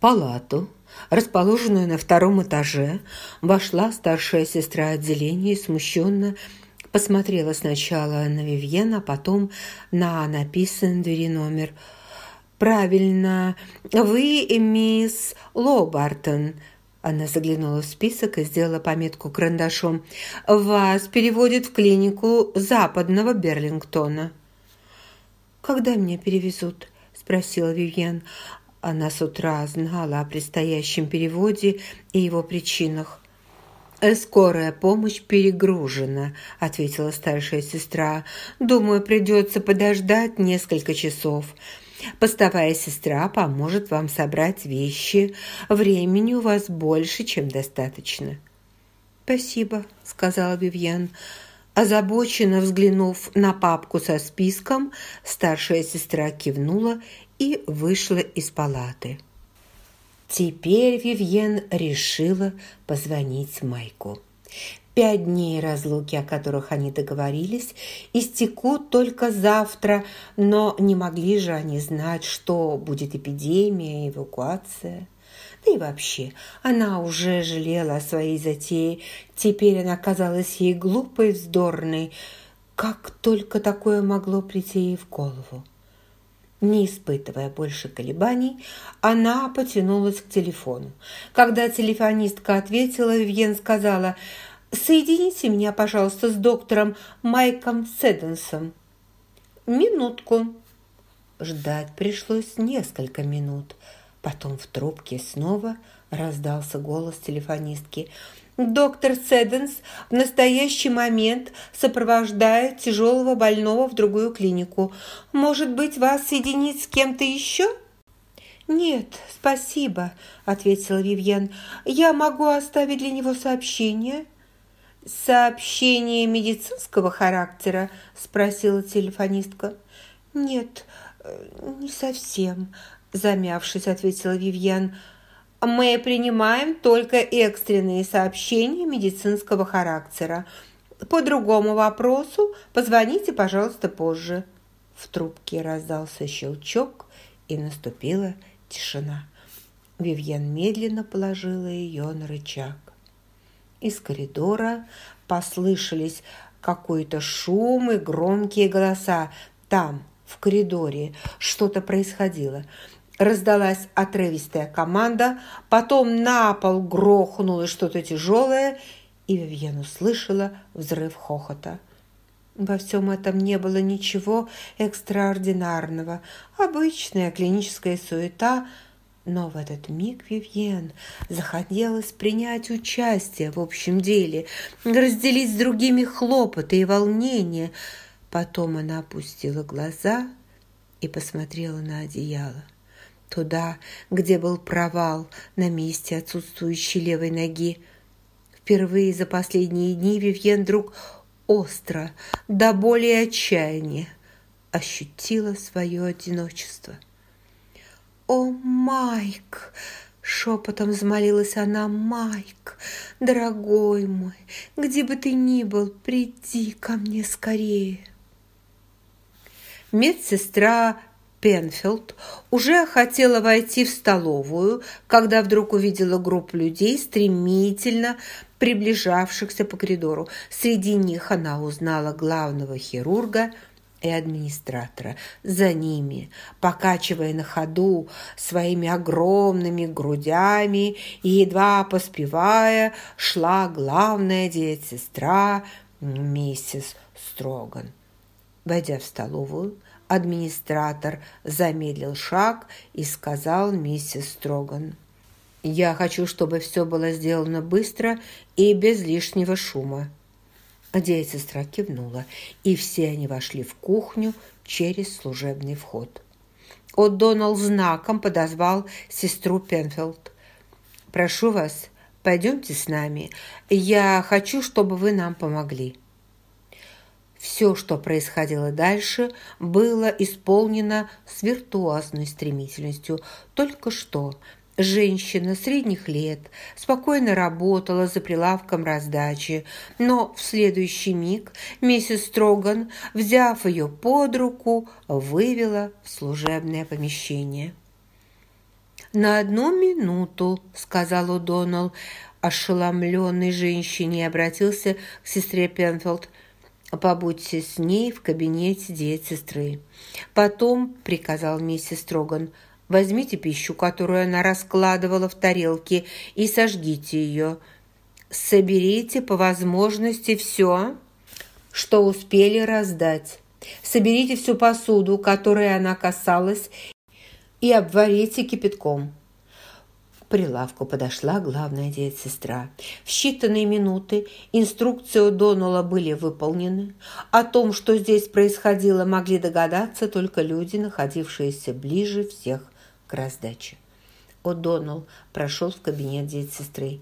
палату, расположенную на втором этаже, вошла старшая сестра отделения и смущенно посмотрела сначала на Вивьен, а потом на написанный на двери номер. «Правильно, вы мисс Лобартон», она заглянула в список и сделала пометку карандашом. «Вас переводят в клинику западного Берлингтона». «Когда меня перевезут?» – спросила Вивьен. Она с утра знала о предстоящем переводе и его причинах. «Скорая помощь перегружена», – ответила старшая сестра. «Думаю, придется подождать несколько часов. Постовая сестра поможет вам собрать вещи. Времени у вас больше, чем достаточно». «Спасибо», – сказала Вивьен. Озабоченно взглянув на папку со списком, старшая сестра кивнула и вышла из палаты. Теперь Вивьен решила позвонить Майку. Пять дней разлуки, о которых они договорились, истекут только завтра, но не могли же они знать, что будет эпидемия, эвакуация. Да и вообще, она уже жалела о своей затее. Теперь она казалась ей глупой, вздорной. Как только такое могло прийти ей в голову? Не испытывая больше колебаний, она потянулась к телефону. Когда телефонистка ответила, Вивьен сказала «Соедините меня, пожалуйста, с доктором Майком Седенсом». «Минутку». Ждать пришлось несколько минут. Потом в трубке снова раздался голос телефонистки – Доктор Седенс в настоящий момент сопровождает тяжелого больного в другую клинику. Может быть, вас соединить с кем-то еще?» «Нет, спасибо», – ответила Вивьен. «Я могу оставить для него сообщение». «Сообщение медицинского характера?» – спросила телефонистка. «Нет, не совсем», – замявшись, ответила Вивьен. Мы принимаем только экстренные сообщения медицинского характера. По другому вопросу позвоните, пожалуйста, позже». В трубке раздался щелчок, и наступила тишина. Вивьен медленно положила ее на рычаг. Из коридора послышались какой-то шум и громкие голоса. Там, в коридоре, что-то происходило – Раздалась отрывистая команда, потом на пол грохнуло что-то тяжелое, и Вивьен услышала взрыв хохота. Во всем этом не было ничего экстраординарного, обычная клиническая суета, но в этот миг Вивьен захотелось принять участие в общем деле, разделить с другими хлопоты и волнения. Потом она опустила глаза и посмотрела на одеяло туда, где был провал на месте отсутствующей левой ноги. Впервые за последние дни Вивьен вдруг остро, до боли и отчаяния, ощутила свое одиночество. «О, Майк!» — шепотом взмолилась она. «Майк, дорогой мой, где бы ты ни был, приди ко мне скорее!» Медсестра Пенфилд уже хотела войти в столовую, когда вдруг увидела группу людей, стремительно приближавшихся по коридору. Среди них она узнала главного хирурга и администратора. За ними, покачивая на ходу своими огромными грудями и едва поспевая, шла главная диетсестра миссис Строган. Войдя в столовую, Администратор замедлил шаг и сказал миссис Строган. «Я хочу, чтобы все было сделано быстро и без лишнего шума». Дея-сестра кивнула, и все они вошли в кухню через служебный вход. О'Доннелл знаком подозвал сестру Пенфилд. «Прошу вас, пойдемте с нами. Я хочу, чтобы вы нам помогли». Все, что происходило дальше, было исполнено с виртуозной стремительностью. Только что женщина средних лет спокойно работала за прилавком раздачи, но в следующий миг миссис Строган, взяв ее под руку, вывела в служебное помещение. «На одну минуту», – сказал О'Доннелл, ошеломленной женщине, обратился к сестре Пенфилд. «Побудьте с ней в кабинете диет-сестры». Потом, – приказал миссис Строган, – возьмите пищу, которую она раскладывала в тарелке, и сожгите ее. Соберите по возможности все, что успели раздать. Соберите всю посуду, которой она касалась, и обварите кипятком. Прилавку подошла главная сестра. В считанные минуты инструкции у Донала были выполнены. О том, что здесь происходило, могли догадаться только люди, находившиеся ближе всех к раздаче. О'Доннелл прошел в кабинет сестры.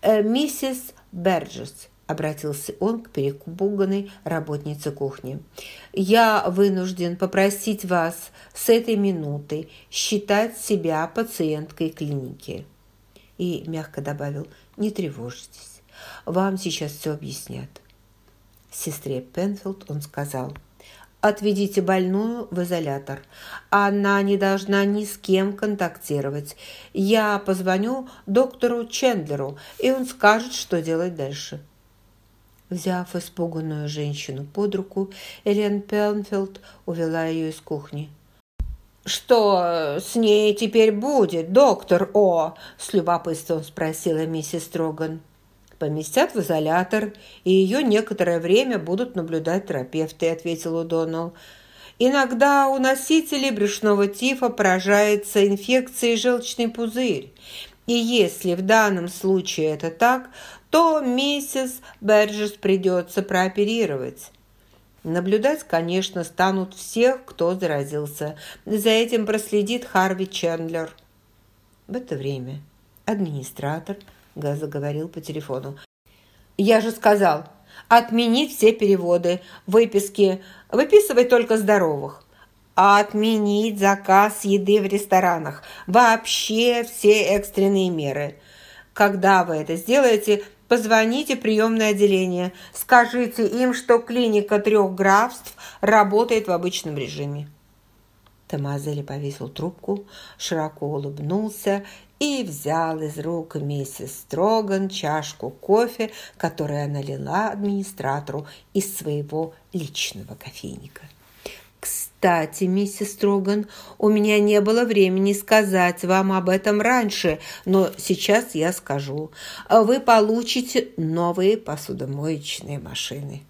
«Э, «Миссис Берджес», обратился он к перекупуганной работнице кухни. «Я вынужден попросить вас с этой минуты считать себя пациенткой клиники». И мягко добавил, «Не тревожьтесь, вам сейчас все объяснят». Сестре Пенфилд он сказал, «Отведите больную в изолятор. Она не должна ни с кем контактировать. Я позвоню доктору Чендлеру, и он скажет, что делать дальше». Взяв испуганную женщину под руку, Элен Пенфилд увела ее из кухни. «Что с ней теперь будет, доктор О?» – с любопытством спросила миссис Строган. «Поместят в изолятор, и ее некоторое время будут наблюдать терапевты», – ответил Удонал. «Иногда у носителей брюшного тифа поражается инфекцией желчный пузырь, и если в данном случае это так, то миссис Берджес придется прооперировать. Наблюдать, конечно, станут всех, кто заразился. За этим проследит Харви Чендлер. В это время администратор заговорил по телефону. «Я же сказал, отменить все переводы, выписки, выписывать только здоровых, отменить заказ еды в ресторанах, вообще все экстренные меры. Когда вы это сделаете, Позвоните в приемное отделение. Скажите им, что клиника трех графств работает в обычном режиме». Томазели повесил трубку, широко улыбнулся и взял из рук миссис Строган чашку кофе, которую она лила администратору из своего личного кофейника. «Кстати, миссис Строган, у меня не было времени сказать вам об этом раньше, но сейчас я скажу. Вы получите новые посудомоечные машины».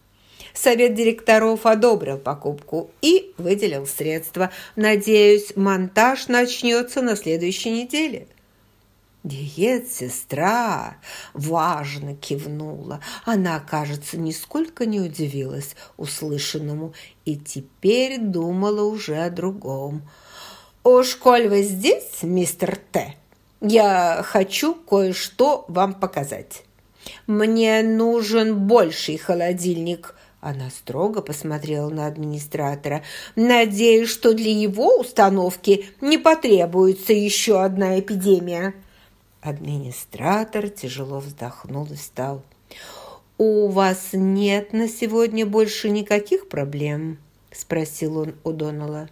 Совет директоров одобрил покупку и выделил средства. Надеюсь, монтаж начнется на следующей неделе. Диет-сестра важно кивнула. Она, кажется, нисколько не удивилась услышанному и теперь думала уже о другом. «Уж коль вы здесь, мистер Т, я хочу кое-что вам показать. Мне нужен больший холодильник». Она строго посмотрела на администратора. «Надеюсь, что для его установки не потребуется еще одна эпидемия». Администратор тяжело вздохнул и встал. «У вас нет на сегодня больше никаких проблем?» – спросил он у Донала.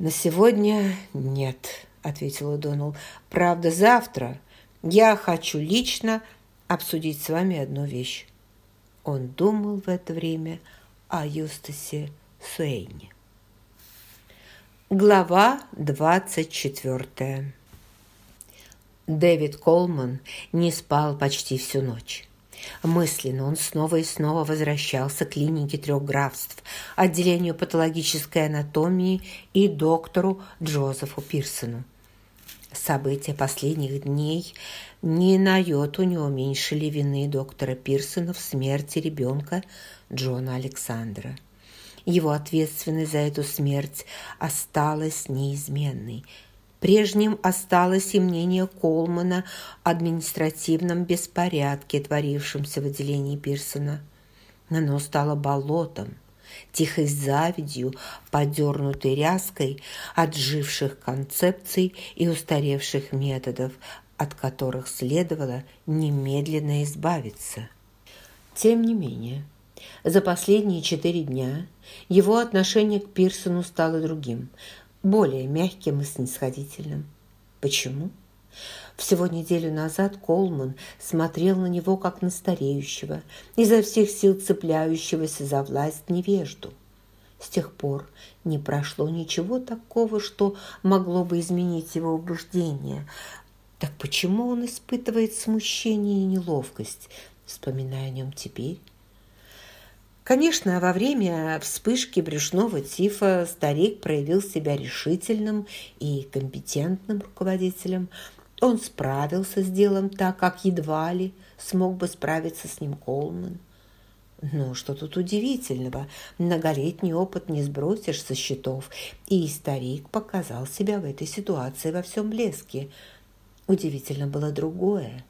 «На сегодня нет», – ответил Донал. «Правда, завтра я хочу лично обсудить с вами одну вещь». Он думал в это время о Юстасе Суэйне. Глава двадцать четвертая Дэвид Колман не спал почти всю ночь. Мысленно он снова и снова возвращался к клинике трех графств, отделению патологической анатомии и доктору Джозефу Пирсону. События последних дней ни на йоту не уменьшили вины доктора Пирсона в смерти ребенка Джона Александра. Его ответственность за эту смерть осталась неизменной – Прежним осталось и мнение Колмана о административном беспорядке, творившемся в отделении Пирсона. Оно стало болотом, тихой завидью, подернутой ряской отживших концепций и устаревших методов, от которых следовало немедленно избавиться. Тем не менее, за последние четыре дня его отношение к Пирсону стало другим – более мягким и снисходительным. Почему? Всего неделю назад Колман смотрел на него как на стареющего, изо всех сил цепляющегося за власть невежду. С тех пор не прошло ничего такого, что могло бы изменить его убеждение. Так почему он испытывает смущение и неловкость, вспоминая о нем теперь? Конечно, во время вспышки брюшного тифа старик проявил себя решительным и компетентным руководителем. Он справился с делом так, как едва ли смог бы справиться с ним Колман. Ну, что тут удивительного? Многолетний опыт не сбросишь со счетов, и старик показал себя в этой ситуации во всем блеске. Удивительно было другое.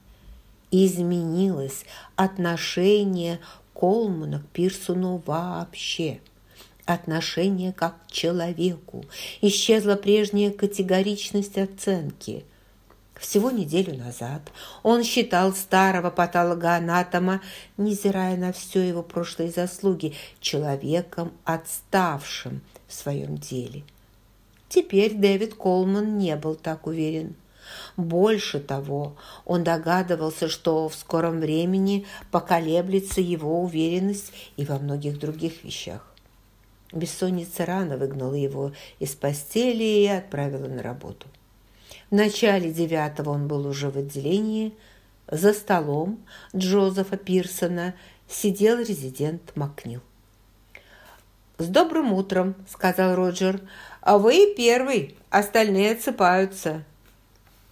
Изменилось отношение Колмана к Пирсону вообще. Отношение как к человеку. Исчезла прежняя категоричность оценки. Всего неделю назад он считал старого патологоанатома, невзирая на все его прошлые заслуги, человеком, отставшим в своем деле. Теперь Дэвид Колман не был так уверен. Больше того, он догадывался, что в скором времени поколеблется его уверенность и во многих других вещах. Бессонница рано выгнала его из постели и отправила на работу. В начале девятого он был уже в отделении. За столом Джозефа Пирсона сидел резидент Макнил. «С добрым утром», — сказал Роджер. «А вы первый, остальные отсыпаются».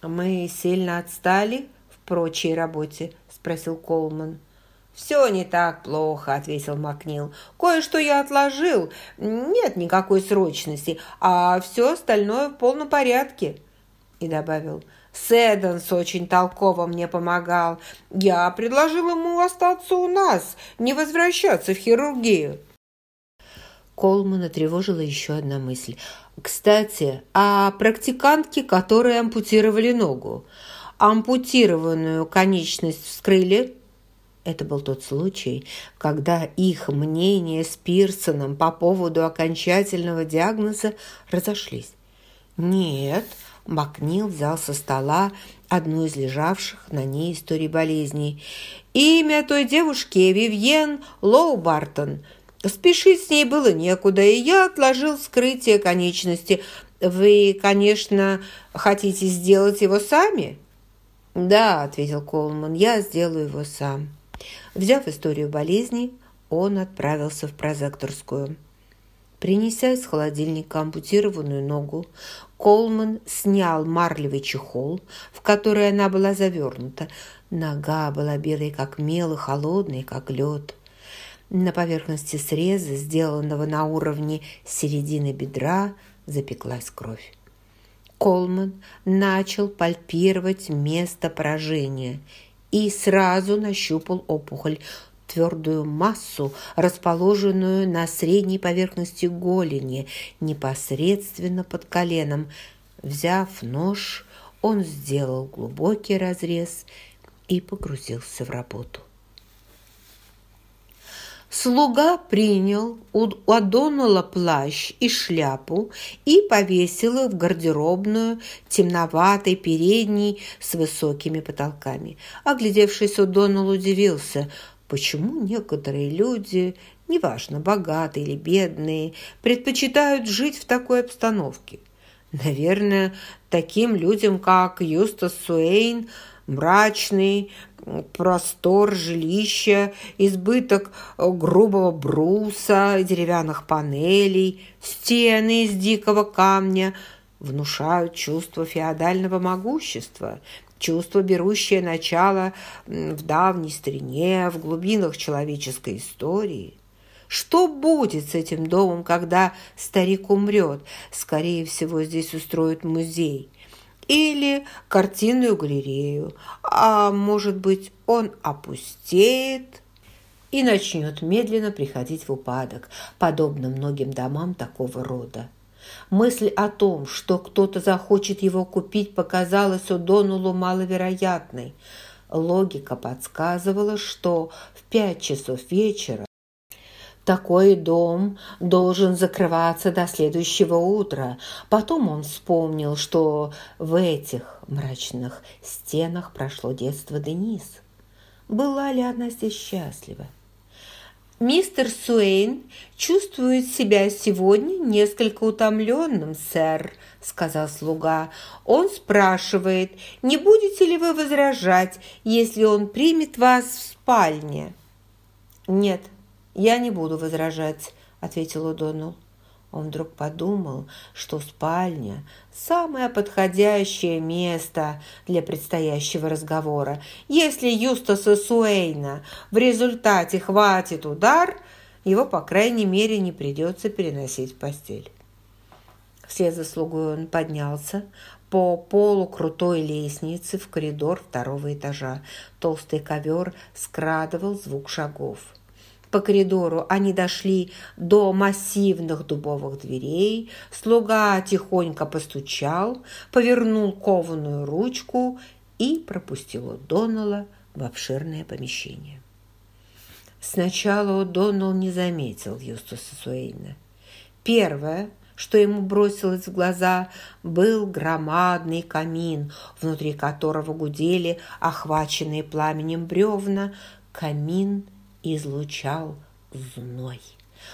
«Мы сильно отстали в прочей работе?» – спросил Колман. «Все не так плохо», – ответил Макнил. «Кое-что я отложил. Нет никакой срочности, а все остальное в полном порядке» и добавил «Сэдденс очень толково мне помогал. Я предложил ему остаться у нас, не возвращаться в хирургию». Колмана тревожила еще одна мысль. «Кстати, о практикантке, которой ампутировали ногу. Ампутированную конечность вскрыли?» Это был тот случай, когда их мнения с Пирсоном по поводу окончательного диагноза разошлись. «Нет», Макнил взял со стола одну из лежавших на ней историй болезней. «Имя той девушки Вивьен Лоу Бартон. Спешить с ней было некуда, и я отложил скрытие конечности. Вы, конечно, хотите сделать его сами?» «Да», – ответил Колман, – «я сделаю его сам». Взяв историю болезни, он отправился в прозекторскую. Принеся из холодильника ампутированную ногу, Колман снял марлевый чехол, в который она была завернута. Нога была белой, как мел, и холодной, как лед. На поверхности среза, сделанного на уровне середины бедра, запеклась кровь. Колман начал пальпировать место поражения и сразу нащупал опухоль, твердую массу, расположенную на средней поверхности голени, непосредственно под коленом. Взяв нож, он сделал глубокий разрез и погрузился в работу. Слуга принял у Адонала плащ и шляпу и повесил их в гардеробную темноватой передней с высокими потолками. Оглядевшись, Удонал удивился – Почему некоторые люди, неважно, богатые или бедные, предпочитают жить в такой обстановке? Наверное, таким людям, как Юстас Суэйн, мрачный, простор жилища, избыток грубого бруса, деревянных панелей, стены из дикого камня внушают чувство феодального могущества, чувство, берущее начало в давней старине, в глубинах человеческой истории. Что будет с этим домом, когда старик умрет? Скорее всего, здесь устроят музей или картинную галерею, а может быть, он опустеет и начнет медленно приходить в упадок, подобно многим домам такого рода. Мысль о том, что кто-то захочет его купить, показалась О'Доннеллу маловероятной. Логика подсказывала, что в пять часов вечера Такой дом должен закрываться до следующего утра. Потом он вспомнил, что в этих мрачных стенах прошло детство Денис. Была ли она здесь счастлива? «Мистер Суэйн чувствует себя сегодня несколько утомленным, сэр», – сказал слуга. «Он спрашивает, не будете ли вы возражать, если он примет вас в спальне?» «Нет, я не буду возражать», – ответил О'Доннелл. Он вдруг подумал, что спальня – самое подходящее место для предстоящего разговора. Если Юстаса Суэйна в результате хватит удар, его, по крайней мере, не придется переносить в постель. Вслед за слугой он поднялся по полу крутой лестницы в коридор второго этажа. Толстый ковер скрадывал звук шагов. По коридору они дошли до массивных дубовых дверей. Слуга тихонько постучал, повернул кованую ручку и пропустил О'Доннелла в обширное помещение. Сначала О'Доннелл не заметил Юстуса Суэйна. Первое, что ему бросилось в глаза, был громадный камин, внутри которого гудели охваченные пламенем бревна. Камин – излучал зной.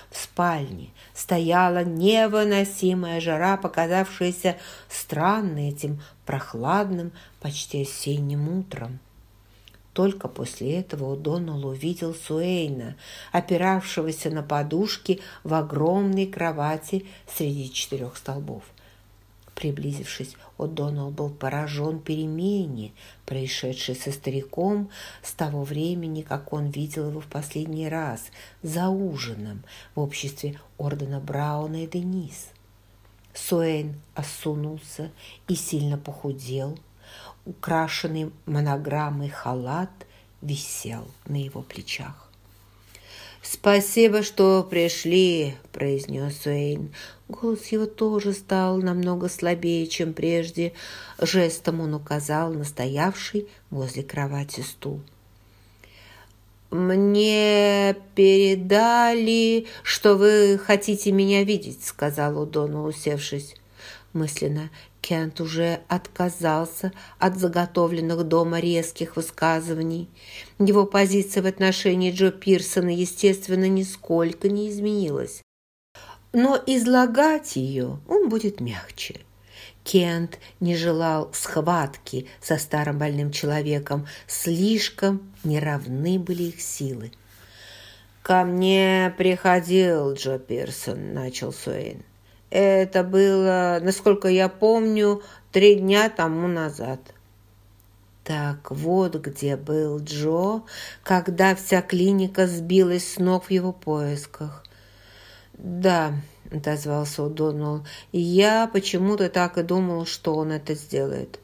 В спальне стояла невыносимая жара, показавшаяся странной этим прохладным, почти осенним утром. Только после этого Доналл увидел Суэйна, опиравшегося на подушке в огромной кровати среди четырех столбов. Приблизившись, О'Доннелл был поражен перемене, происшедшей со стариком с того времени, как он видел его в последний раз за ужином в обществе Ордена Брауна и Денис. Суэйн осунулся и сильно похудел. Украшенный монограммой халат висел на его плечах. «Спасибо, что пришли», – произнес Уэйн. Голос его тоже стал намного слабее, чем прежде. Жестом он указал на стоявший возле кровати стул. «Мне передали, что вы хотите меня видеть», – сказал Удона, усевшись. Мысленно Кент уже отказался от заготовленных дома резких высказываний. Его позиция в отношении Джо Пирсона, естественно, нисколько не изменилась. Но излагать ее он будет мягче. Кент не желал схватки со старым больным человеком, слишком неравны были их силы. «Ко мне приходил Джо Пирсон», – начал Суэйн. Это было, насколько я помню, три дня тому назад. Так вот где был Джо, когда вся клиника сбилась с ног в его поисках. «Да», — отозвался О'Доннелл, — «я почему-то так и думал, что он это сделает».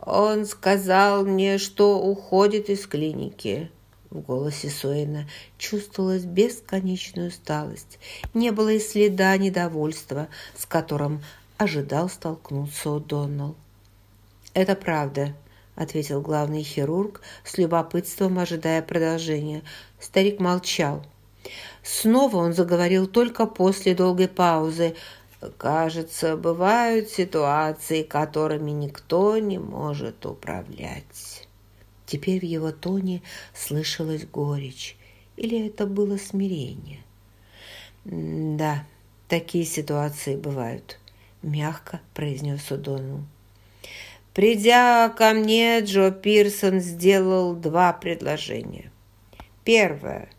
«Он сказал мне, что уходит из клиники». В голосе Суэйна чувствовалась бесконечная усталость. Не было и следа недовольства, с которым ожидал столкнуться О'Доннелл. «Это правда», – ответил главный хирург, с любопытством ожидая продолжения. Старик молчал. Снова он заговорил только после долгой паузы. «Кажется, бывают ситуации, которыми никто не может управлять». Теперь в его тоне слышалась горечь. Или это было смирение? «Да, такие ситуации бывают», – мягко произнес Удону. Придя ко мне, Джо Пирсон сделал два предложения. Первое.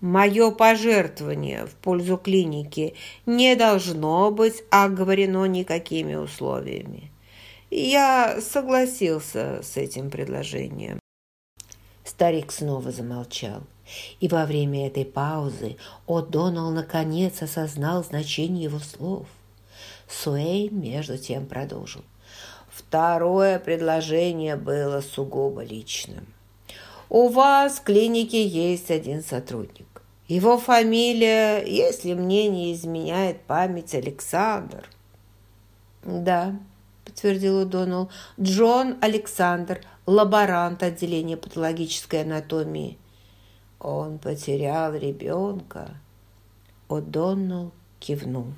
Мое пожертвование в пользу клиники не должно быть оговорено никакими условиями. Я согласился с этим предложением. Старик снова замолчал. И во время этой паузы О'Доннелл наконец осознал значение его слов. Суэй между тем продолжил. Второе предложение было сугубо личным. У вас в клинике есть один сотрудник. Его фамилия, если мне не изменяет память, Александр. Да, подтвердил Удонал. Джон Александр, лаборант отделения патологической анатомии. Он потерял ребенка. О'Доннелл кивнул.